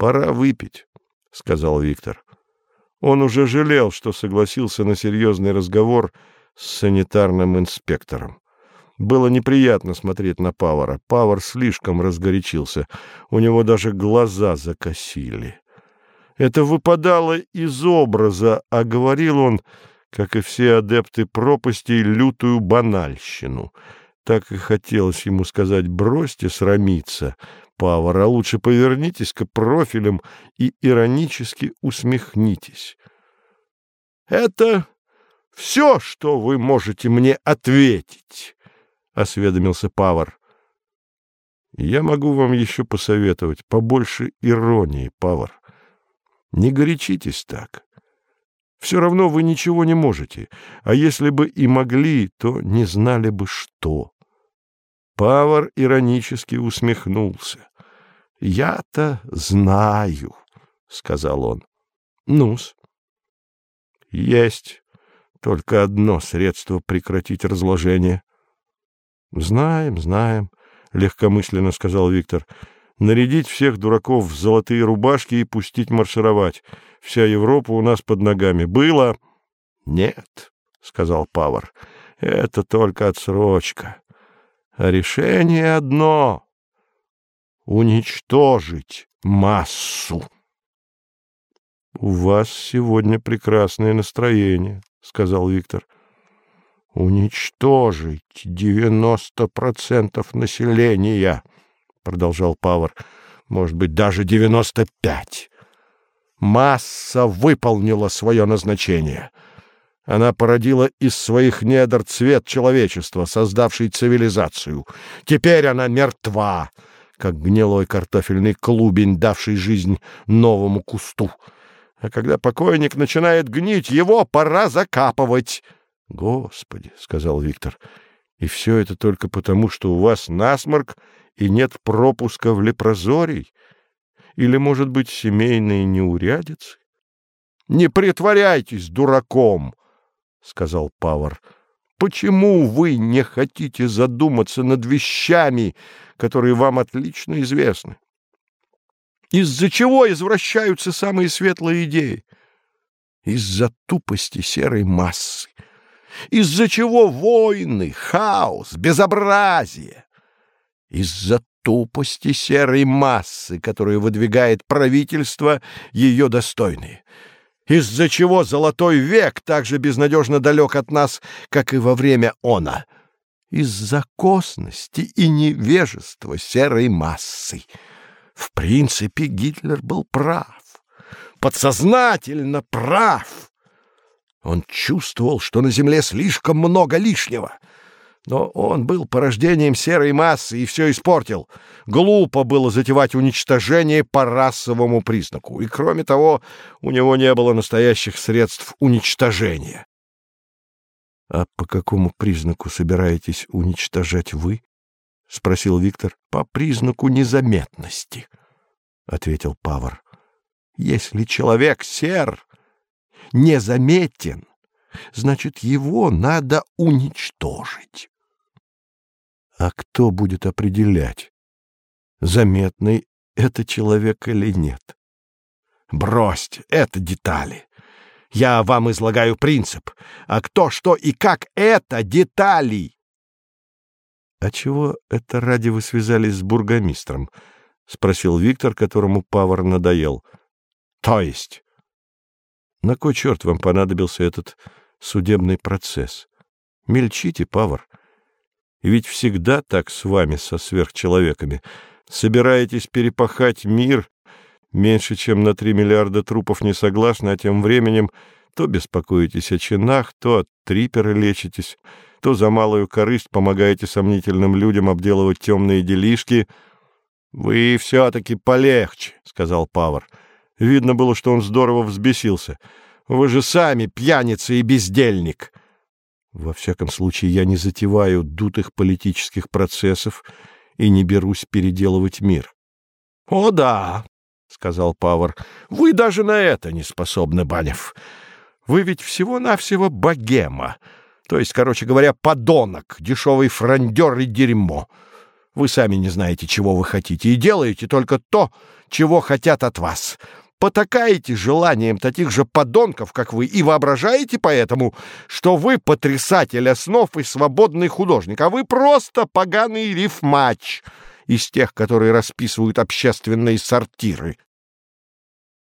Пора выпить, — сказал Виктор. Он уже жалел, что согласился на серьезный разговор с санитарным инспектором. Было неприятно смотреть на Павара. Павар слишком разгорячился. У него даже глаза закосили. Это выпадало из образа, а говорил он, как и все адепты пропастей, лютую банальщину. Так и хотелось ему сказать «бросьте срамиться», Павар, а лучше повернитесь-ка профилем и иронически усмехнитесь. — Это все, что вы можете мне ответить, — осведомился Павар. — Я могу вам еще посоветовать побольше иронии, Павар. Не горячитесь так. Все равно вы ничего не можете, а если бы и могли, то не знали бы что. Павар иронически усмехнулся. — Я-то знаю, — сказал он. — Ну-с. — Есть только одно средство прекратить разложение. — Знаем, знаем, — легкомысленно сказал Виктор. — Нарядить всех дураков в золотые рубашки и пустить маршировать. Вся Европа у нас под ногами. Было? — Нет, — сказал Павар. — Это только отсрочка. А решение одно уничтожить массу. — У вас сегодня прекрасное настроение, — сказал Виктор. — Уничтожить девяносто процентов населения, — продолжал Павар, — может быть, даже девяносто пять. Масса выполнила свое назначение. Она породила из своих недр цвет человечества, создавший цивилизацию. Теперь она мертва как гнилой картофельный клубень, давший жизнь новому кусту. А когда покойник начинает гнить, его пора закапывать. — Господи, — сказал Виктор, — и все это только потому, что у вас насморк и нет пропуска в лепрозорий? Или, может быть, семейные неурядицы? — Не притворяйтесь дураком, — сказал Павар. Почему вы не хотите задуматься над вещами, которые вам отлично известны? Из-за чего извращаются самые светлые идеи? Из-за тупости серой массы. Из-за чего войны, хаос, безобразие? Из-за тупости серой массы, которую выдвигает правительство ее достойные из-за чего золотой век так же безнадежно далек от нас, как и во время она, из-за косности и невежества серой массы. В принципе, Гитлер был прав, подсознательно прав. Он чувствовал, что на земле слишком много лишнего — но он был порождением серой массы и все испортил. Глупо было затевать уничтожение по расовому признаку. И, кроме того, у него не было настоящих средств уничтожения. — А по какому признаку собираетесь уничтожать вы? — спросил Виктор. — По признаку незаметности, — ответил Павар. — Если человек сер, незаметен, значит, его надо уничтожить. А кто будет определять, заметный это человек или нет? Бросьте, это детали. Я вам излагаю принцип. А кто, что и как — это детали. — А чего это ради вы связались с бургомистром? — спросил Виктор, которому Павар надоел. — То есть? — На кой черт вам понадобился этот судебный процесс? Мельчите, Павар. Ведь всегда так с вами, со сверхчеловеками. Собираетесь перепахать мир, меньше чем на три миллиарда трупов не согласны, а тем временем то беспокоитесь о чинах, то от трипера лечитесь, то за малую корысть помогаете сомнительным людям обделывать темные делишки. — Вы все-таки полегче, — сказал Павар. Видно было, что он здорово взбесился. — Вы же сами пьяница и бездельник. — во всяком случае, я не затеваю дутых политических процессов и не берусь переделывать мир. — О да, — сказал Павар, — вы даже на это не способны, Банев. Вы ведь всего-навсего богема, то есть, короче говоря, подонок, дешевый фрондер и дерьмо. Вы сами не знаете, чего вы хотите, и делаете только то, чего хотят от вас. Потакаете желанием таких же подонков, как вы, и воображаете поэтому, что вы потрясатель основ и свободный художник, а вы просто поганый рифмач из тех, которые расписывают общественные сортиры.